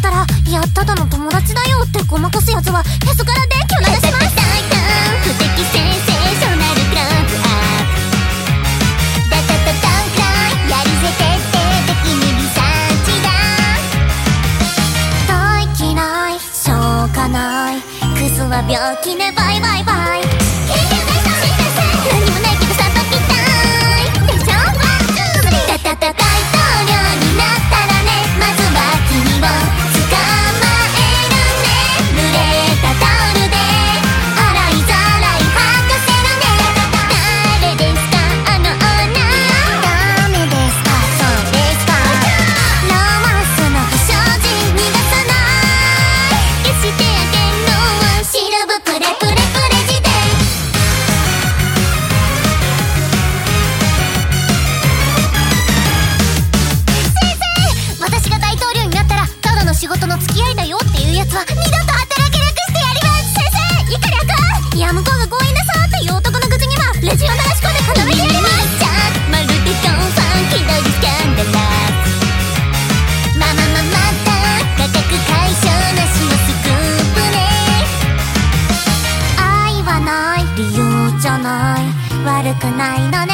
ただの友達だよってごまかすやつはへそから電気を流します不適センセーショナルクランクアップダタタタンクライやるぜ徹底的にリサーチだ大嫌いしょうがないクズは病気ねバイバイバイ仕事の付き合いだよっていうやつは二度と働けなくしてやります。先生イカリア君いや向こうが強引なさっていう男の口にはレジを流し込んで固めてやります。じゃあまるでドンファン気取りスキャンダラスままままた価格解消なしのスクープね愛はない理由じゃない。悪くないのね。